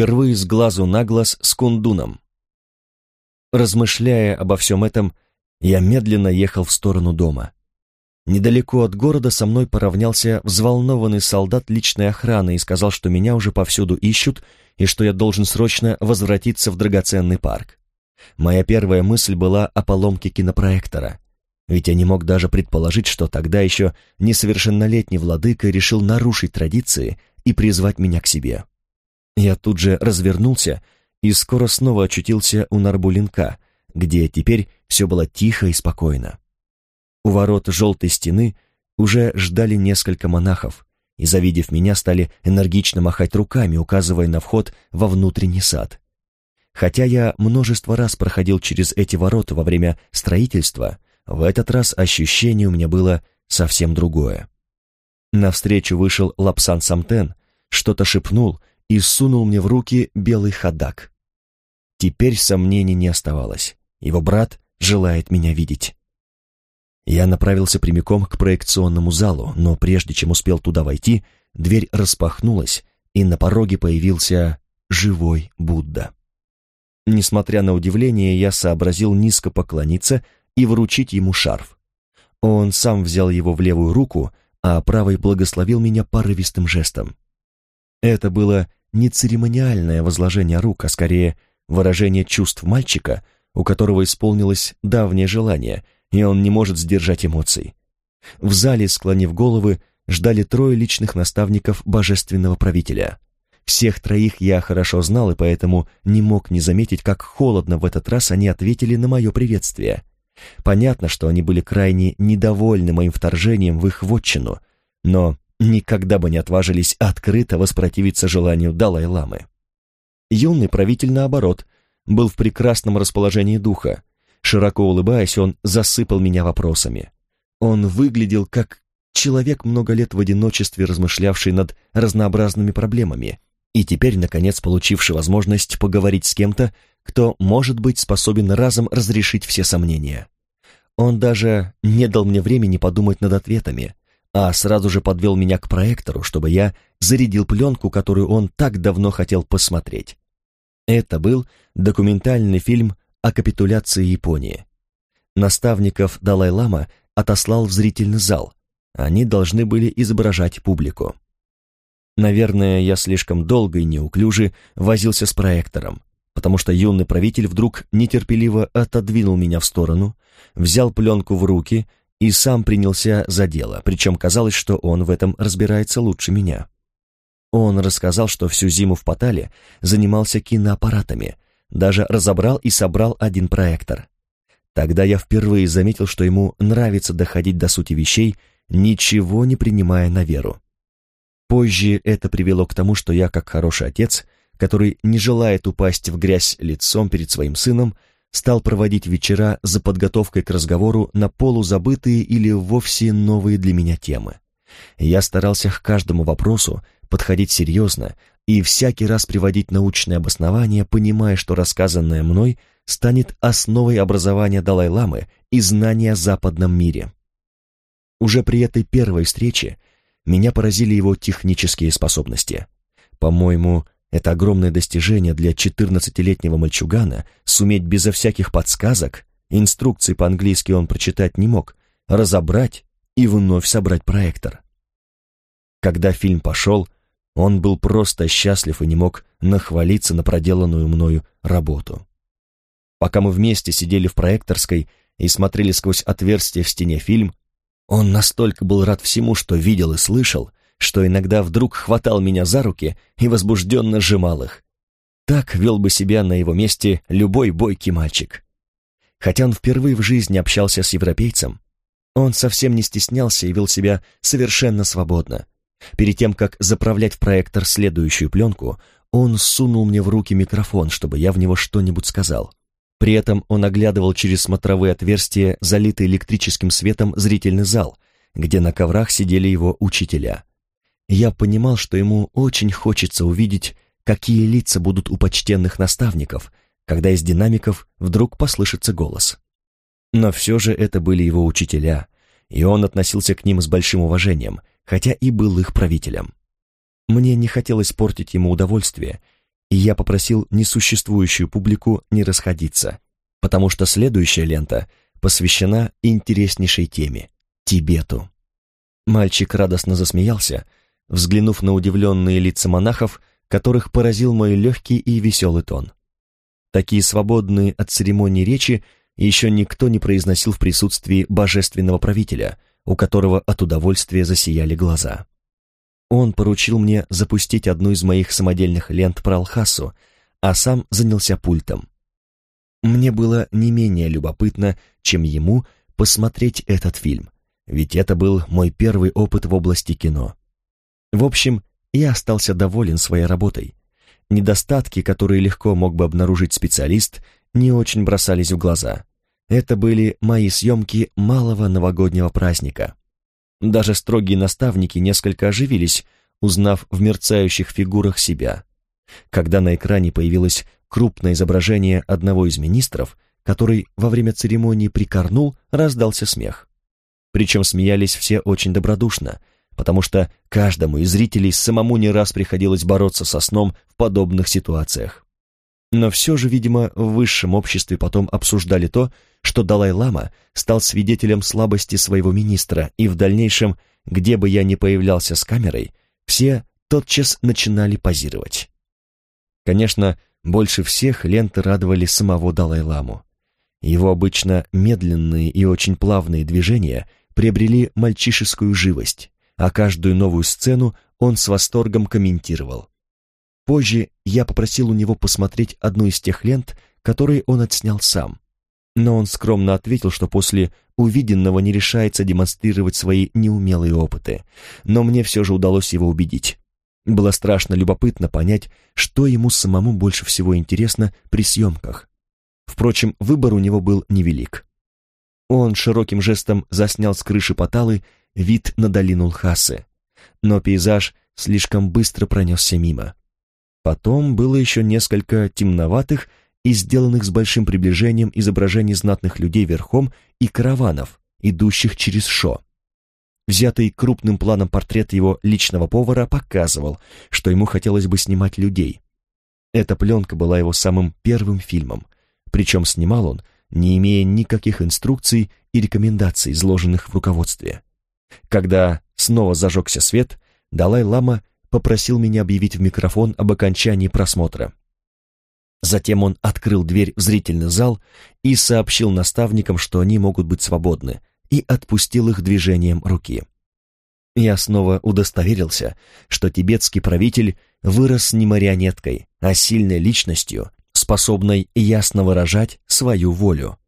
впервые с глазу на глаз с Кундуном. Размышляя обо всем этом, я медленно ехал в сторону дома. Недалеко от города со мной поравнялся взволнованный солдат личной охраны и сказал, что меня уже повсюду ищут и что я должен срочно возвратиться в драгоценный парк. Моя первая мысль была о поломке кинопроектора, ведь я не мог даже предположить, что тогда еще несовершеннолетний владыка решил нарушить традиции и призвать меня к себе. Я тут же развернулся и скоро снова очутился у Нарбулинка, где теперь все было тихо и спокойно. У ворот желтой стены уже ждали несколько монахов, и, завидев меня, стали энергично махать руками, указывая на вход во внутренний сад. Хотя я множество раз проходил через эти ворота во время строительства, в этот раз ощущение у меня было совсем другое. Навстречу вышел Лапсан Самтен, что-то шепнул и сунул мне в руки белый ходак. Теперь сомнений не оставалось. Его брат желает меня видеть. Я направился прямиком к проекционному залу, но прежде чем успел туда войти, дверь распахнулась, и на пороге появился живой Будда. Несмотря на удивление, я сообразил низко поклониться и вручить ему шарф. Он сам взял его в левую руку, а правой благословил меня порывистым жестом. Это было не церемониальное возложение рук, а скорее выражение чувств мальчика, у которого исполнилось давнее желание, и он не может сдержать эмоций. В зале, склонив головы, ждали трое личных наставников божественного правителя. Всех троих я хорошо знал, и поэтому не мог не заметить, как холодно в этот раз они ответили на мое приветствие. Понятно, что они были крайне недовольны моим вторжением в их вотчину, но никогда бы не отважились открыто воспротивиться желанию Далай-ламы. Юный правитель, наоборот, был в прекрасном расположении духа. Широко улыбаясь, он засыпал меня вопросами. Он выглядел как человек, много лет в одиночестве размышлявший над разнообразными проблемами, и теперь, наконец, получивший возможность поговорить с кем-то, кто, может быть, способен разом разрешить все сомнения. Он даже не дал мне времени подумать над ответами, а сразу же подвел меня к проектору, чтобы я зарядил пленку, которую он так давно хотел посмотреть. Это был документальный фильм о капитуляции Японии. Наставников Далай-Лама отослал в зрительный зал. Они должны были изображать публику. Наверное, я слишком долго и неуклюже возился с проектором, потому что юный правитель вдруг нетерпеливо отодвинул меня в сторону, взял пленку в руки и сам принялся за дело, причем казалось, что он в этом разбирается лучше меня. Он рассказал, что всю зиму в Патале занимался киноаппаратами, даже разобрал и собрал один проектор. Тогда я впервые заметил, что ему нравится доходить до сути вещей, ничего не принимая на веру. Позже это привело к тому, что я, как хороший отец, который не желает упасть в грязь лицом перед своим сыном, стал проводить вечера за подготовкой к разговору на полузабытые или вовсе новые для меня темы. Я старался к каждому вопросу подходить серьезно и всякий раз приводить научное обоснование, понимая, что рассказанное мной станет основой образования Далай-ламы и знания о западном мире. Уже при этой первой встрече меня поразили его технические способности. По-моему, это огромное достижение для 14-летнего мальчугана суметь безо всяких подсказок, инструкций по-английски он прочитать не мог, разобрать и вновь собрать проектор. Когда фильм пошел, он был просто счастлив и не мог нахвалиться на проделанную мною работу. Пока мы вместе сидели в проекторской и смотрели сквозь отверстие в стене фильм, он настолько был рад всему, что видел и слышал, что иногда вдруг хватал меня за руки и возбужденно сжимал их. Так вел бы себя на его месте любой бойкий мальчик. Хотя он впервые в жизни общался с европейцем, он совсем не стеснялся и вел себя совершенно свободно. Перед тем, как заправлять в проектор следующую пленку, он сунул мне в руки микрофон, чтобы я в него что-нибудь сказал. При этом он оглядывал через смотровые отверстия, залитый электрическим светом, зрительный зал, где на коврах сидели его учителя. Я понимал, что ему очень хочется увидеть, какие лица будут у почтенных наставников, когда из динамиков вдруг послышится голос. Но все же это были его учителя, и он относился к ним с большим уважением, хотя и был их правителем. Мне не хотелось портить ему удовольствие, и я попросил несуществующую публику не расходиться, потому что следующая лента посвящена интереснейшей теме — Тибету. Мальчик радостно засмеялся, взглянув на удивленные лица монахов, которых поразил мой легкий и веселый тон. Такие свободные от церемонии речи еще никто не произносил в присутствии божественного правителя, у которого от удовольствия засияли глаза. Он поручил мне запустить одну из моих самодельных лент про Алхасу, а сам занялся пультом. Мне было не менее любопытно, чем ему, посмотреть этот фильм, ведь это был мой первый опыт в области кино. В общем, я остался доволен своей работой. Недостатки, которые легко мог бы обнаружить специалист, не очень бросались в глаза. Это были мои съемки малого новогоднего праздника. Даже строгие наставники несколько оживились, узнав в мерцающих фигурах себя. Когда на экране появилось крупное изображение одного из министров, который во время церемонии прикорнул, раздался смех. Причем смеялись все очень добродушно, потому что каждому из зрителей самому не раз приходилось бороться со сном в подобных ситуациях. Но все же, видимо, в высшем обществе потом обсуждали то, что Далай-лама стал свидетелем слабости своего министра, и в дальнейшем, где бы я ни появлялся с камерой, все тотчас начинали позировать. Конечно, больше всех ленты радовали самого Далай-ламу. Его обычно медленные и очень плавные движения приобрели мальчишескую живость, а каждую новую сцену он с восторгом комментировал. Позже я попросил у него посмотреть одну из тех лент, которые он отснял сам. Но он скромно ответил, что после увиденного не решается демонстрировать свои неумелые опыты. Но мне все же удалось его убедить. Было страшно любопытно понять, что ему самому больше всего интересно при съемках. Впрочем, выбор у него был невелик. Он широким жестом заснял с крыши Паталы вид на долину Лхасы, но пейзаж слишком быстро пронесся мимо. Потом было еще несколько темноватых и сделанных с большим приближением изображений знатных людей верхом и караванов, идущих через Шо. Взятый крупным планом портрет его личного повара показывал, что ему хотелось бы снимать людей. Эта пленка была его самым первым фильмом, причем снимал он, не имея никаких инструкций и рекомендаций, изложенных в руководстве. Когда снова зажегся свет, Далай-лама попросил меня объявить в микрофон об окончании просмотра. Затем он открыл дверь в зрительный зал и сообщил наставникам, что они могут быть свободны, и отпустил их движением руки. Я снова удостоверился, что тибетский правитель вырос не марионеткой, а сильной личностью, способной ясно выражать свою волю.